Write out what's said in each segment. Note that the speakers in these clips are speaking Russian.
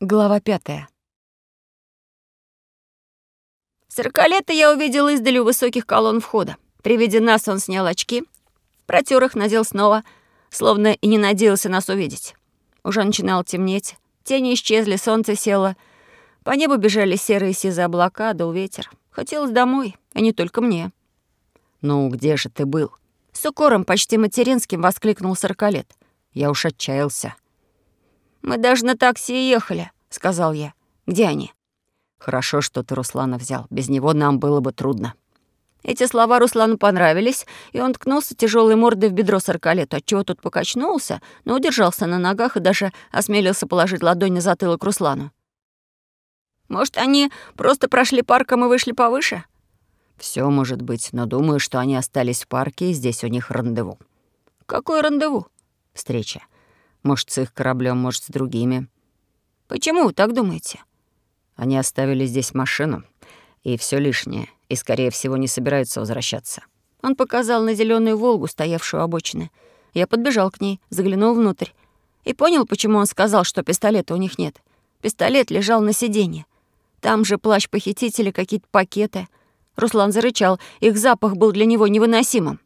Глава пятая. Сорокалета я увидел издали у высоких колонн входа. При виде нас он снял очки, протер их, надел снова, словно и не надеялся нас увидеть. Уже начинало темнеть, тени исчезли, солнце село. По небу бежали серые сизые облака, дул ветер. Хотелось домой, и не только мне. «Ну, где же ты был?» С укором почти материнским воскликнул сорокалет. «Я уж отчаялся». «Мы даже на такси ехали», — сказал я. «Где они?» «Хорошо, что ты Руслана взял. Без него нам было бы трудно». Эти слова Руслану понравились, и он ткнулся тяжелой мордой в бедро сорокалету, отчего тот покачнулся, но удержался на ногах и даже осмелился положить ладонь на затылок Руслану. «Может, они просто прошли парком и вышли повыше?» Все может быть, но думаю, что они остались в парке, и здесь у них рандеву». «Какое рандеву?» «Встреча. Может, с их кораблем, может, с другими. Почему вы так думаете? Они оставили здесь машину и все лишнее, и, скорее всего, не собираются возвращаться. Он показал на зеленую Волгу, стоявшую обочины. Я подбежал к ней, заглянул внутрь и понял, почему он сказал, что пистолета у них нет. Пистолет лежал на сиденье. Там же плащ похитителя, какие-то пакеты. Руслан зарычал, их запах был для него невыносимым.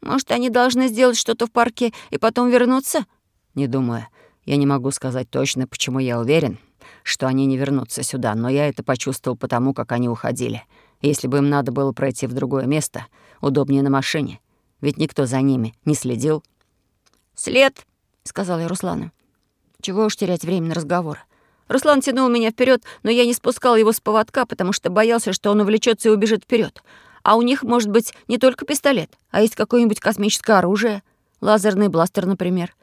«Может, они должны сделать что-то в парке и потом вернуться?» Не думаю. Я не могу сказать точно, почему я уверен, что они не вернутся сюда, но я это почувствовал потому, как они уходили. Если бы им надо было пройти в другое место, удобнее на машине, ведь никто за ними не следил. «След», — сказал я Руслану. Чего уж терять время на разговор. Руслан тянул меня вперед, но я не спускал его с поводка, потому что боялся, что он увлечется и убежит вперед. А у них может быть не только пистолет, а есть какое-нибудь космическое оружие. Лазерный бластер, например.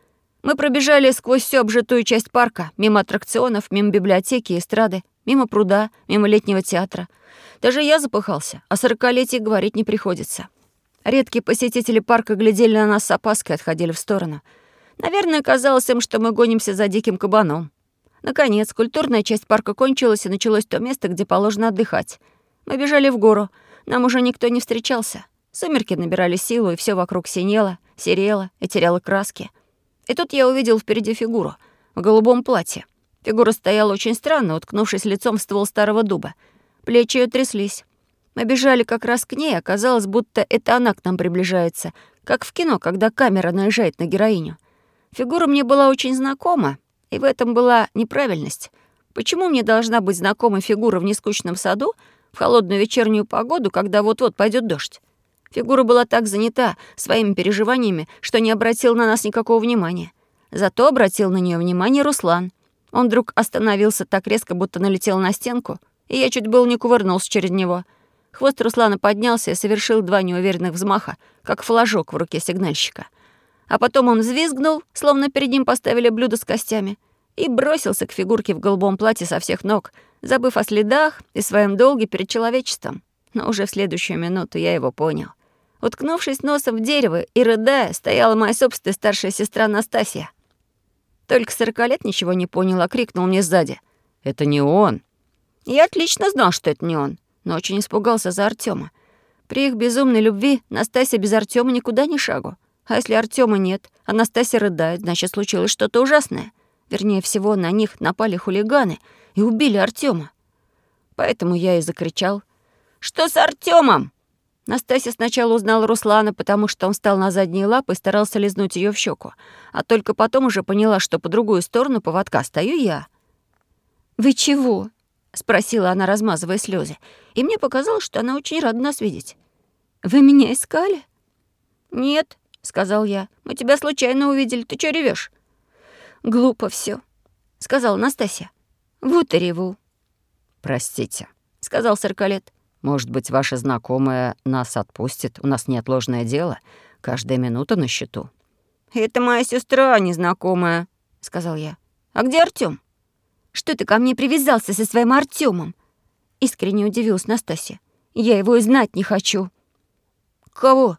Мы пробежали сквозь всю обжитую часть парка, мимо аттракционов, мимо библиотеки и эстрады, мимо пруда, мимо летнего театра. Даже я запыхался, о сорокалетии говорить не приходится. Редкие посетители парка глядели на нас с опаской и отходили в сторону. Наверное, казалось им, что мы гонимся за диким кабаном. Наконец, культурная часть парка кончилась, и началось то место, где положено отдыхать. Мы бежали в гору. Нам уже никто не встречался. Сумерки набирали силу, и все вокруг синело, серело и теряло краски. И тут я увидел впереди фигуру в голубом платье. Фигура стояла очень странно, уткнувшись лицом в ствол старого дуба. Плечи ее тряслись. Мы бежали как раз к ней, оказалось, будто это она к нам приближается, как в кино, когда камера наезжает на героиню. Фигура мне была очень знакома, и в этом была неправильность. Почему мне должна быть знакома фигура в нескучном саду в холодную вечернюю погоду, когда вот-вот пойдет дождь? Фигура была так занята своими переживаниями, что не обратил на нас никакого внимания. Зато обратил на нее внимание Руслан. Он вдруг остановился так резко, будто налетел на стенку, и я чуть был не кувырнулся через него. Хвост Руслана поднялся и совершил два неуверенных взмаха, как флажок в руке сигнальщика. А потом он взвизгнул, словно перед ним поставили блюдо с костями, и бросился к фигурке в голубом платье со всех ног, забыв о следах и своем долге перед человечеством. Но уже в следующую минуту я его понял. Уткнувшись носом в дерево и рыдая, стояла моя собственная старшая сестра Настасья. Только сорока лет ничего не понял, а крикнул мне сзади. «Это не он!» Я отлично знал, что это не он, но очень испугался за Артема. При их безумной любви Настасья без Артема никуда ни шагу. А если Артема нет, а Настасья рыдает, значит, случилось что-то ужасное. Вернее всего, на них напали хулиганы и убили Артема. Поэтому я и закричал. «Что с Артемом? Настасья сначала узнала Руслана, потому что он встал на задние лапы и старался лизнуть ее в щеку, а только потом уже поняла, что по другую сторону поводка стою я. «Вы чего?» — спросила она, размазывая слезы, и мне показалось, что она очень рада нас видеть. «Вы меня искали?» «Нет», — сказал я, — «мы тебя случайно увидели, ты чё ревешь? «Глупо все, сказала Настасья. «Вот и реву». «Простите», — сказал Саркалет. Может быть, ваша знакомая нас отпустит? У нас неотложное дело. Каждая минута на счету». «Это моя сестра, незнакомая», — сказал я. «А где Артём?» «Что ты ко мне привязался со своим Артёмом?» Искренне удивилась Настасья. «Я его и знать не хочу». «Кого?»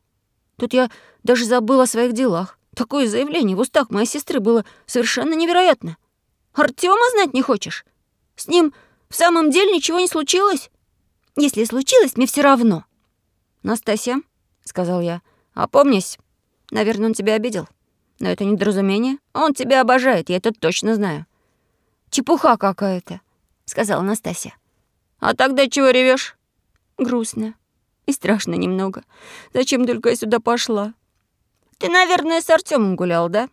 Тут я даже забыла о своих делах. Такое заявление в устах моей сестры было совершенно невероятно. «Артёма знать не хочешь? С ним в самом деле ничего не случилось?» Если случилось, мне все равно». «Настасья», — сказал я, — «опомнись. Наверное, он тебя обидел. Но это недоразумение. Он тебя обожает, я это точно знаю». «Чепуха какая-то», — сказала Настасья. «А тогда чего ревешь? «Грустно и страшно немного. Зачем только я сюда пошла?» «Ты, наверное, с Артемом гулял, да?»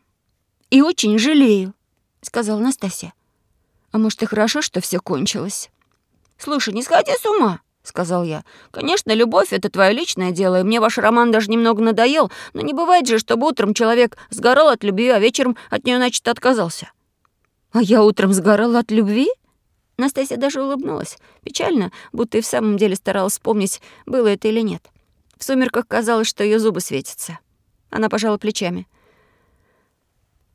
«И очень жалею», — сказала Настасья. «А может, и хорошо, что все кончилось?» «Слушай, не сходи с ума», — сказал я. «Конечно, любовь — это твое личное дело, и мне ваш роман даже немного надоел, но не бывает же, чтобы утром человек сгорал от любви, а вечером от нее, значит, отказался». «А я утром сгорала от любви?» Настасья даже улыбнулась. Печально, будто и в самом деле старалась вспомнить, было это или нет. В сумерках казалось, что ее зубы светятся. Она пожала плечами.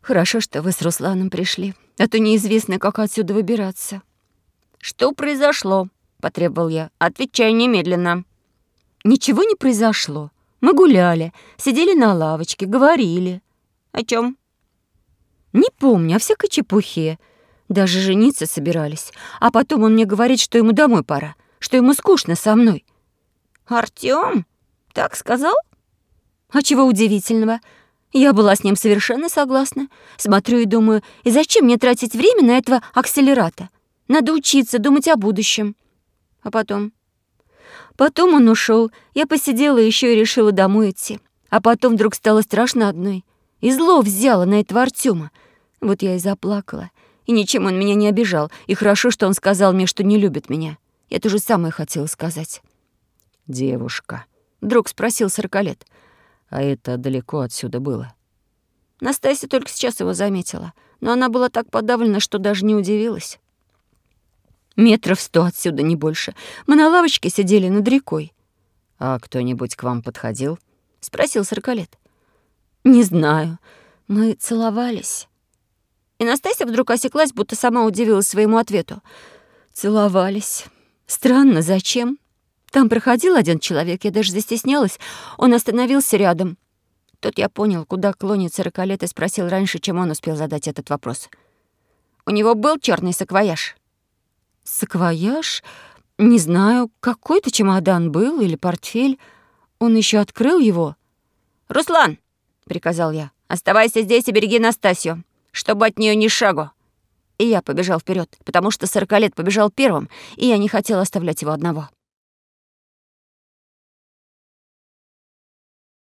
«Хорошо, что вы с Русланом пришли, а то неизвестно, как отсюда выбираться». «Что произошло?» — потребовал я. «Отвечай немедленно». «Ничего не произошло. Мы гуляли, сидели на лавочке, говорили». «О чем? «Не помню, о всякой чепухе. Даже жениться собирались. А потом он мне говорит, что ему домой пора, что ему скучно со мной». «Артём? Так сказал?» «А чего удивительного? Я была с ним совершенно согласна. Смотрю и думаю, и зачем мне тратить время на этого акселерата? Надо учиться, думать о будущем». А потом? Потом он ушел. Я посидела еще и решила домой идти. А потом вдруг стало страшно одной. И зло взяло на этого Артема. Вот я и заплакала. И ничем он меня не обижал. И хорошо, что он сказал мне, что не любит меня. Я то же самое хотела сказать. «Девушка», — вдруг спросил сорокалет. «А это далеко отсюда было?» Настасья только сейчас его заметила. Но она была так подавлена, что даже не удивилась. Метров сто отсюда, не больше. Мы на лавочке сидели над рекой. «А кто-нибудь к вам подходил?» — спросил сорокалет. «Не знаю. Мы целовались». И Настасья вдруг осеклась, будто сама удивилась своему ответу. «Целовались. Странно, зачем? Там проходил один человек, я даже застеснялась. Он остановился рядом. Тут я понял, куда клонит сорокалет, и спросил раньше, чем он успел задать этот вопрос. «У него был черный саквояж?» «Саквояж? Не знаю, какой-то чемодан был или портфель. Он еще открыл его?» «Руслан!» — приказал я. «Оставайся здесь и береги Настасью, чтобы от нее ни шагу!» И я побежал вперед, потому что сорокалет побежал первым, и я не хотел оставлять его одного.